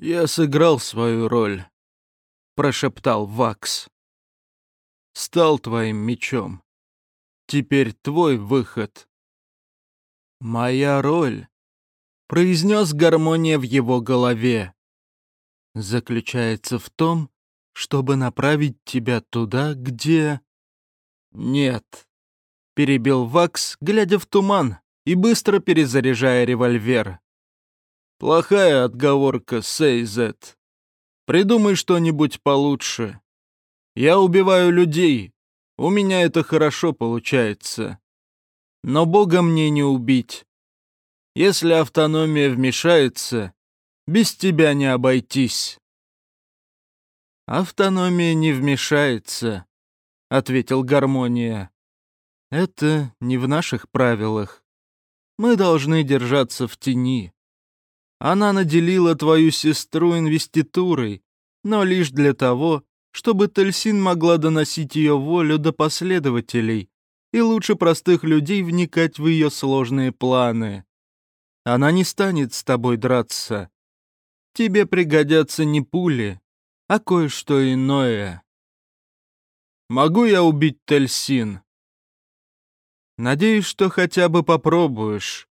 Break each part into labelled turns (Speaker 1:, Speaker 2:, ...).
Speaker 1: «Я сыграл свою роль», — прошептал Вакс. «Стал твоим мечом. Теперь твой выход». «Моя роль», — произнес гармония в его голове, «заключается в том, чтобы направить тебя туда, где...» «Нет», — перебил Вакс, глядя в туман и быстро перезаряжая револьвер. «Плохая отговорка, Сейзет. Придумай что-нибудь получше. Я убиваю людей, у меня это хорошо получается. Но Бога мне не убить. Если автономия вмешается, без тебя не обойтись». «Автономия не вмешается», — ответил Гармония. «Это не в наших правилах. Мы должны держаться в тени. Она наделила твою сестру инвеститурой, но лишь для того, чтобы Тельсин могла доносить ее волю до последователей и лучше простых людей вникать в ее сложные планы. Она не станет с тобой драться. Тебе пригодятся не пули, а кое-что иное. Могу я убить Тельсин? Надеюсь, что хотя бы попробуешь,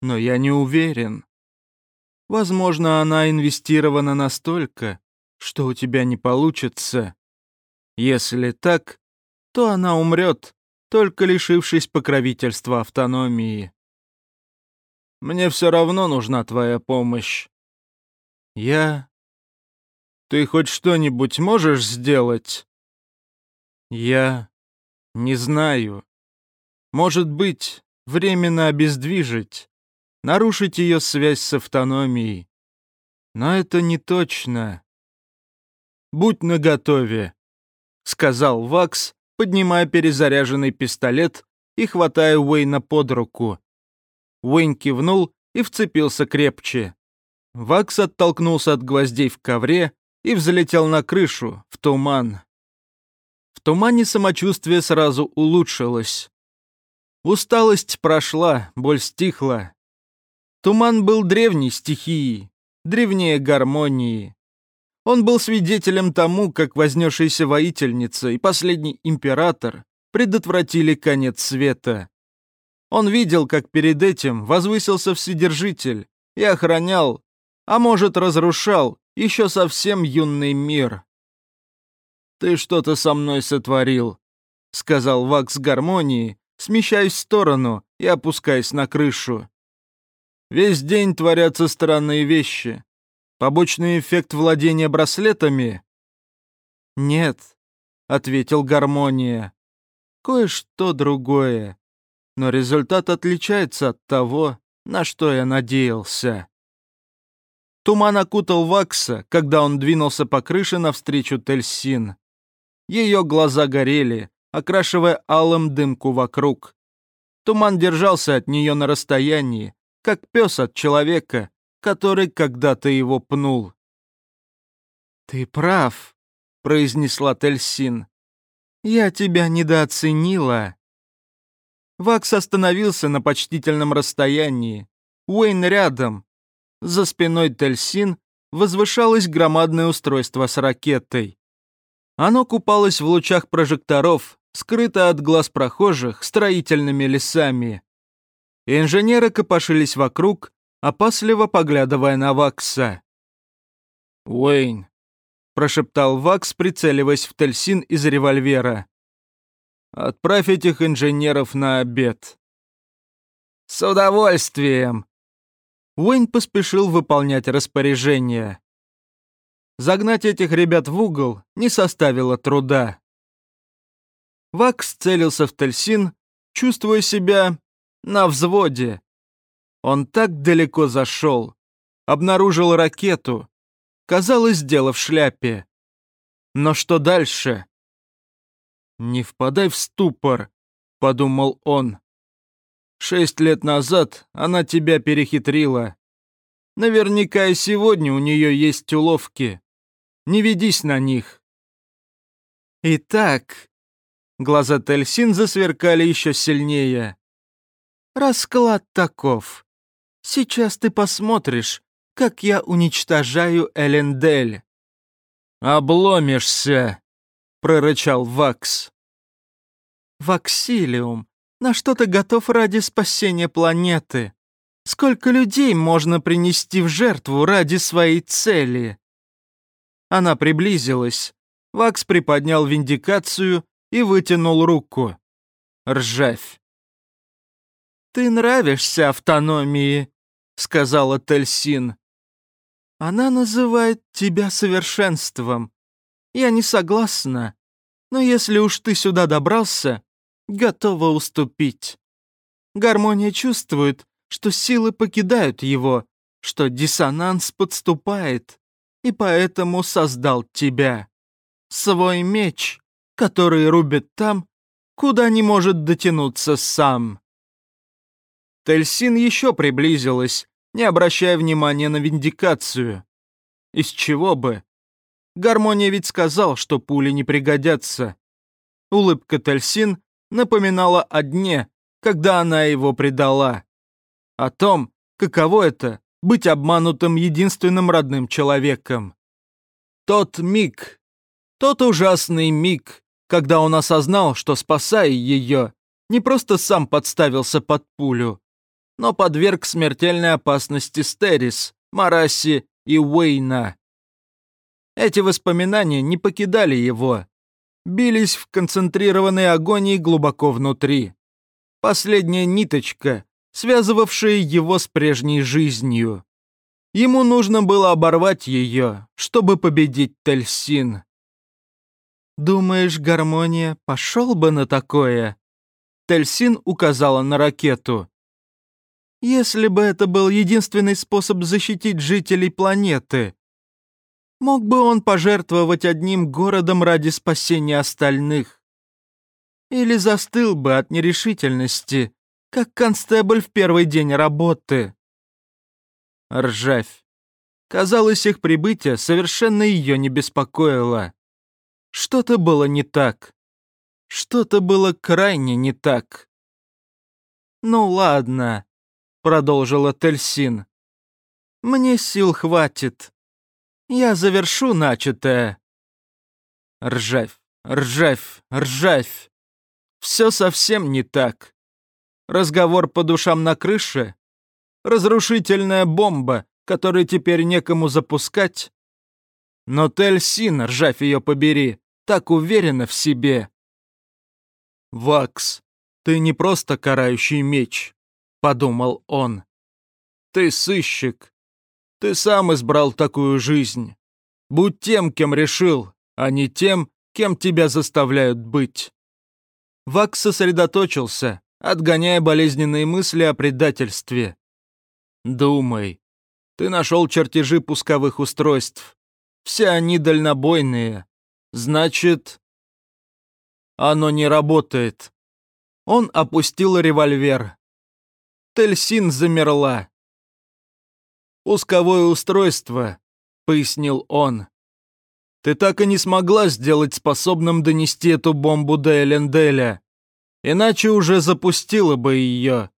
Speaker 1: но я не уверен. Возможно, она инвестирована настолько, что у тебя не получится. Если так, то она умрет, только лишившись покровительства автономии. Мне все равно нужна твоя помощь. Я ты хоть что-нибудь можешь сделать? Я не знаю. Может быть, временно обездвижить, нарушить ее связь с автономией. Но это не точно. Будь наготове, сказал Вакс, поднимая перезаряженный пистолет и хватая Уэйна под руку. Уэйн кивнул и вцепился крепче. Вакс оттолкнулся от гвоздей в ковре и взлетел на крышу, в туман. В тумане самочувствие сразу улучшилось. Усталость прошла, боль стихла. Туман был древней стихией, древнее гармонии. Он был свидетелем тому, как вознесшаяся воительница и последний император предотвратили конец света. Он видел, как перед этим возвысился Вседержитель и охранял, а может разрушал, еще совсем юный мир. «Ты что-то со мной сотворил», — сказал Вакс гармонии, смещаясь в сторону и опускаясь на крышу. «Весь день творятся странные вещи. Побочный эффект владения браслетами?» «Нет», — ответил гармония. «Кое-что другое. Но результат отличается от того, на что я надеялся». Туман окутал Вакса, когда он двинулся по крыше навстречу Тельсин. Ее глаза горели, окрашивая алым дымку вокруг. Туман держался от нее на расстоянии, как пес от человека, который когда-то его пнул. «Ты прав», — произнесла Тельсин. «Я тебя недооценила». Вакс остановился на почтительном расстоянии. Уэйн рядом, за спиной Тельсин возвышалось громадное устройство с ракетой. Оно купалось в лучах прожекторов, скрыто от глаз прохожих строительными лесами. Инженеры копошились вокруг, опасливо поглядывая на Вакса. «Уэйн», — прошептал Вакс, прицеливаясь в Тельсин из револьвера. «Отправь этих инженеров на обед». «С удовольствием», Уэйн поспешил выполнять распоряжение. Загнать этих ребят в угол не составило труда. Вакс целился в Тельсин, чувствуя себя на взводе. Он так далеко зашел, обнаружил ракету, казалось, дело в шляпе. Но что дальше? «Не впадай в ступор», — подумал он. Шесть лет назад она тебя перехитрила. Наверняка и сегодня у нее есть уловки. Не ведись на них. Итак, глаза Тельсин засверкали еще сильнее. Расклад таков. Сейчас ты посмотришь, как я уничтожаю Элендель». «Обломишься», — прорычал Вакс. «Ваксилиум, на что ты готов ради спасения планеты? Сколько людей можно принести в жертву ради своей цели?» Она приблизилась. Вакс приподнял виндикацию и вытянул руку. Ржавь. «Ты нравишься автономии», — сказала Тельсин. «Она называет тебя совершенством. Я не согласна, но если уж ты сюда добрался, готова уступить. Гармония чувствует, что силы покидают его, что диссонанс подступает, и поэтому создал тебя. Свой меч, который рубит там, куда не может дотянуться сам. Тельсин еще приблизилась, не обращая внимания на виндикацию. Из чего бы? Гармония ведь сказал, что пули не пригодятся. Улыбка Тельсин напоминала о дне, когда она его предала. О том, каково это — быть обманутым единственным родным человеком. Тот миг, тот ужасный миг, когда он осознал, что, спасая ее, не просто сам подставился под пулю, но подверг смертельной опасности Стерис, Мараси и Уэйна. Эти воспоминания не покидали его, бились в концентрированной агонии глубоко внутри. Последняя ниточка, связывавшая его с прежней жизнью. Ему нужно было оборвать ее, чтобы победить Тельсин. «Думаешь, гармония пошел бы на такое?» Тельсин указала на ракету. Если бы это был единственный способ защитить жителей планеты, мог бы он пожертвовать одним городом ради спасения остальных? Или застыл бы от нерешительности, как констебль в первый день работы? Ржавь. Казалось, их прибытие совершенно ее не беспокоило. Что-то было не так. Что-то было крайне не так. Ну ладно, продолжила Тельсин. «Мне сил хватит. Я завершу начатое». Ржавь, ржавь, ржавь. Все совсем не так. Разговор по душам на крыше. Разрушительная бомба, которую теперь некому запускать. Но Тельсин, ржавь ее побери, так уверена в себе. Вакс, ты не просто карающий меч подумал он. Ты сыщик. Ты сам избрал такую жизнь. Будь тем, кем решил, а не тем, кем тебя заставляют быть. Вакс сосредоточился, отгоняя болезненные мысли о предательстве. Думай. Ты нашел чертежи пусковых устройств. Все они дальнобойные. Значит, оно не работает. Он опустил револьвер. Тельсин замерла. «Пусковое устройство», — пояснил он. «Ты так и не смогла сделать способным донести эту бомбу до Эленделя, иначе уже запустила бы ее».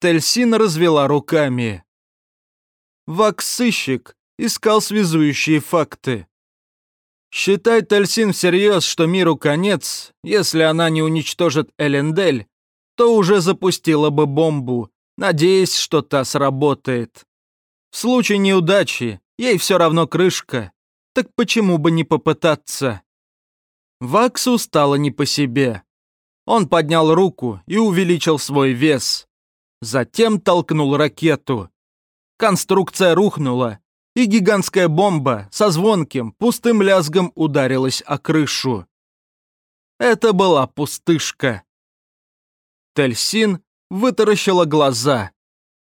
Speaker 1: Тельсин развела руками. Вакс-сыщик искал связующие факты. Считай Тельсин всерьез, что миру конец, если она не уничтожит Элендель, то уже запустила бы бомбу, надеясь, что та сработает. В случае неудачи ей все равно крышка, так почему бы не попытаться? Ваксу стало не по себе. Он поднял руку и увеличил свой вес. Затем толкнул ракету. Конструкция рухнула, и гигантская бомба со звонким, пустым лязгом ударилась о крышу. Это была пустышка. Тельсин вытаращила глаза.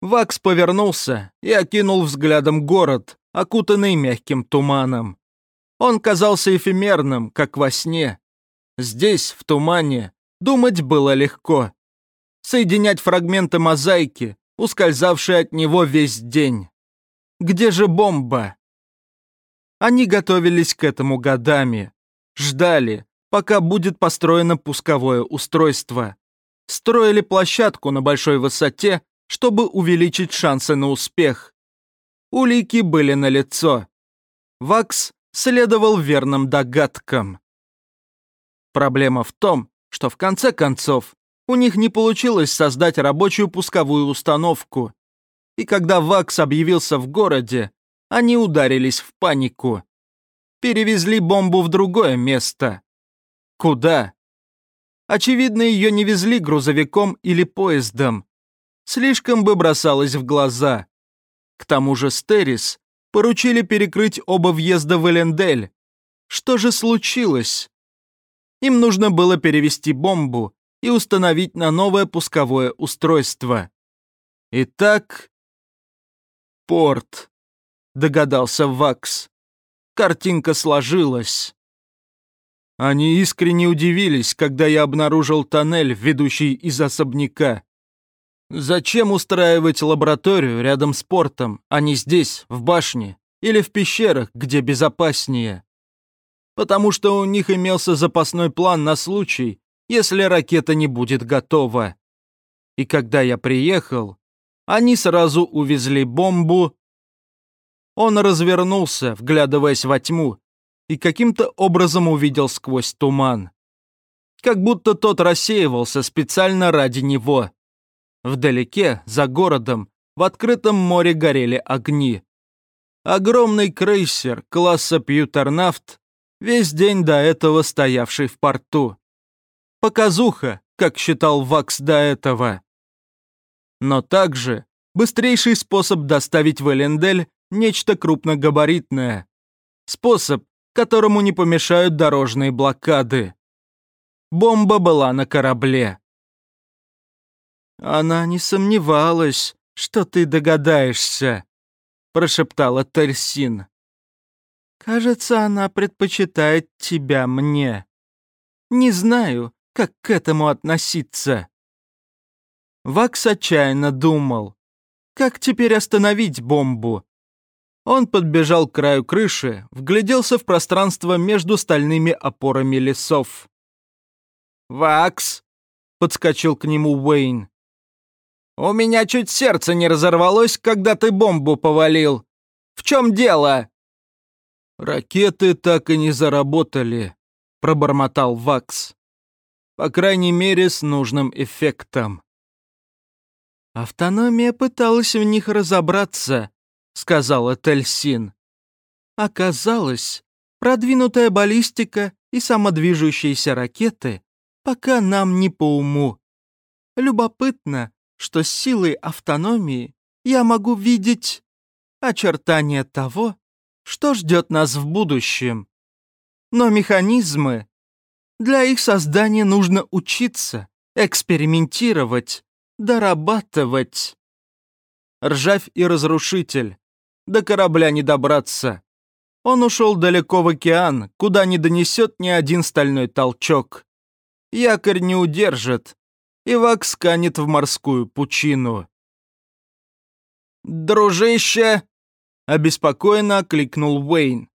Speaker 1: Вакс повернулся и окинул взглядом город, окутанный мягким туманом. Он казался эфемерным, как во сне. Здесь, в тумане, думать было легко. Соединять фрагменты мозаики, ускользавшие от него весь день. Где же бомба? Они готовились к этому годами. Ждали, пока будет построено пусковое устройство строили площадку на большой высоте, чтобы увеличить шансы на успех. Улики были налицо. Вакс следовал верным догадкам. Проблема в том, что в конце концов у них не получилось создать рабочую пусковую установку. И когда Вакс объявился в городе, они ударились в панику. Перевезли бомбу в другое место. Куда? Очевидно, ее не везли грузовиком или поездом. Слишком бы бросалось в глаза. К тому же Стерис поручили перекрыть оба въезда в Элендель. Что же случилось? Им нужно было перевести бомбу и установить на новое пусковое устройство. Итак, порт, догадался Вакс. Картинка сложилась. Они искренне удивились, когда я обнаружил тоннель, ведущий из особняка. Зачем устраивать лабораторию рядом с портом, а не здесь, в башне, или в пещерах, где безопаснее? Потому что у них имелся запасной план на случай, если ракета не будет готова. И когда я приехал, они сразу увезли бомбу. Он развернулся, вглядываясь во тьму, и каким-то образом увидел сквозь туман. Как будто тот рассеивался специально ради него. Вдалеке, за городом, в открытом море горели огни. Огромный крейсер класса Пьютернафт, весь день до этого стоявший в порту. Показуха, как считал Вакс до этого. Но также быстрейший способ доставить в Элендель нечто крупногабаритное. Способ, которому не помешают дорожные блокады. Бомба была на корабле. «Она не сомневалась, что ты догадаешься», — прошептала Тельсин. «Кажется, она предпочитает тебя мне. Не знаю, как к этому относиться». Вакс отчаянно думал, как теперь остановить бомбу, он подбежал к краю крыши, вгляделся в пространство между стальными опорами лесов. «Вакс!» — подскочил к нему Уэйн. «У меня чуть сердце не разорвалось, когда ты бомбу повалил. В чем дело?» «Ракеты так и не заработали», — пробормотал Вакс. «По крайней мере, с нужным эффектом». Автономия пыталась в них разобраться, сказала Тельсин. Оказалось, продвинутая баллистика и самодвижущиеся ракеты пока нам не по уму. Любопытно, что с силой автономии я могу видеть очертания того, что ждет нас в будущем. Но механизмы... Для их создания нужно учиться, экспериментировать, дорабатывать. Ржавь и разрушитель до корабля не добраться. Он ушел далеко в океан, куда не донесет ни один стальной толчок. Якорь не удержит, и Вак сканет в морскую пучину. «Дружище!» — обеспокоенно окликнул Уэйн.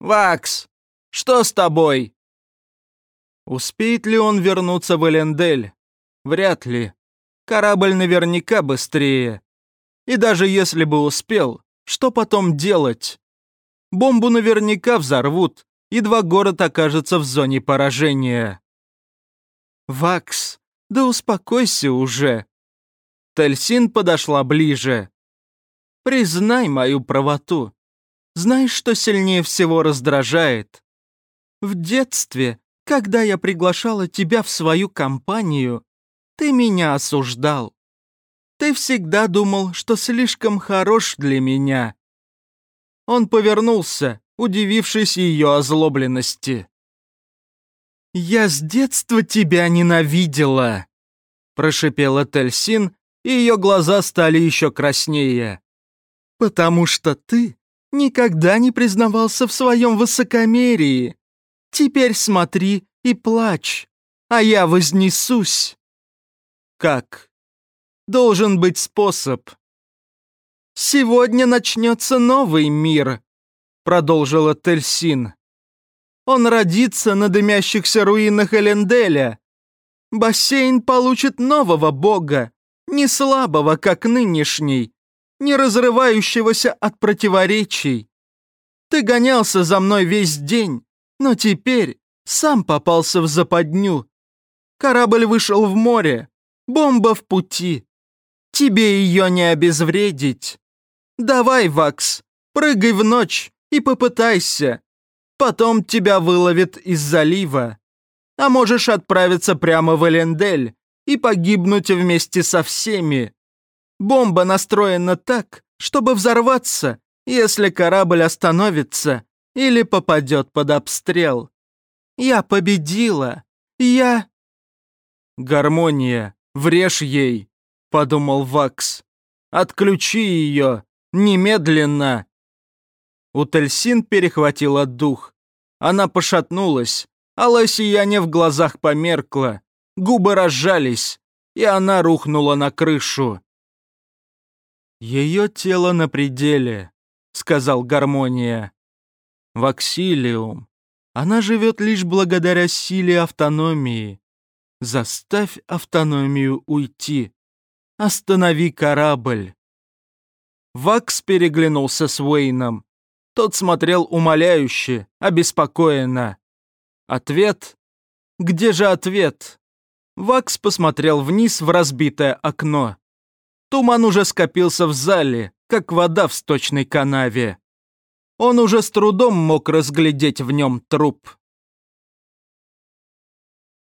Speaker 1: «Вакс, что с тобой?» Успеет ли он вернуться в Элендель? Вряд ли. Корабль наверняка быстрее. И даже если бы успел, что потом делать? Бомбу наверняка взорвут, едва город окажется в зоне поражения. «Вакс, да успокойся уже!» Тельсин подошла ближе. «Признай мою правоту. Знаешь, что сильнее всего раздражает? В детстве, когда я приглашала тебя в свою компанию, ты меня осуждал. Ты всегда думал, что слишком хорош для меня». Он повернулся, удивившись ее озлобленности. «Я с детства тебя ненавидела», — прошипела Тельсин, и ее глаза стали еще краснее. «Потому что ты никогда не признавался в своем высокомерии. Теперь смотри и плачь, а я вознесусь». «Как?» Должен быть способ. «Сегодня начнется новый мир», — продолжила Тельсин. «Он родится на дымящихся руинах Эленделя. Бассейн получит нового бога, не слабого, как нынешний, не разрывающегося от противоречий. Ты гонялся за мной весь день, но теперь сам попался в западню. Корабль вышел в море, бомба в пути. Тебе ее не обезвредить. Давай, Вакс, прыгай в ночь и попытайся. Потом тебя выловит из залива. А можешь отправиться прямо в Элендель и погибнуть вместе со всеми. Бомба настроена так, чтобы взорваться, если корабль остановится или попадет под обстрел. Я победила. Я... Гармония, врежь ей, подумал Вакс. Отключи ее, немедленно. У Тельсин перехватила дух. Она пошатнулась, а сияние в глазах померкло, губы разжались, и она рухнула на крышу. «Ее тело на пределе», — сказал Гармония. «Ваксилиум. Она живет лишь благодаря силе автономии. Заставь автономию уйти. Останови корабль». Вакс переглянулся с Уэйном. Тот смотрел умоляюще, обеспокоенно. Ответ? Где же ответ? Вакс посмотрел вниз в разбитое окно. Туман уже скопился в зале, как вода в сточной канаве. Он уже с трудом мог разглядеть в нем труп.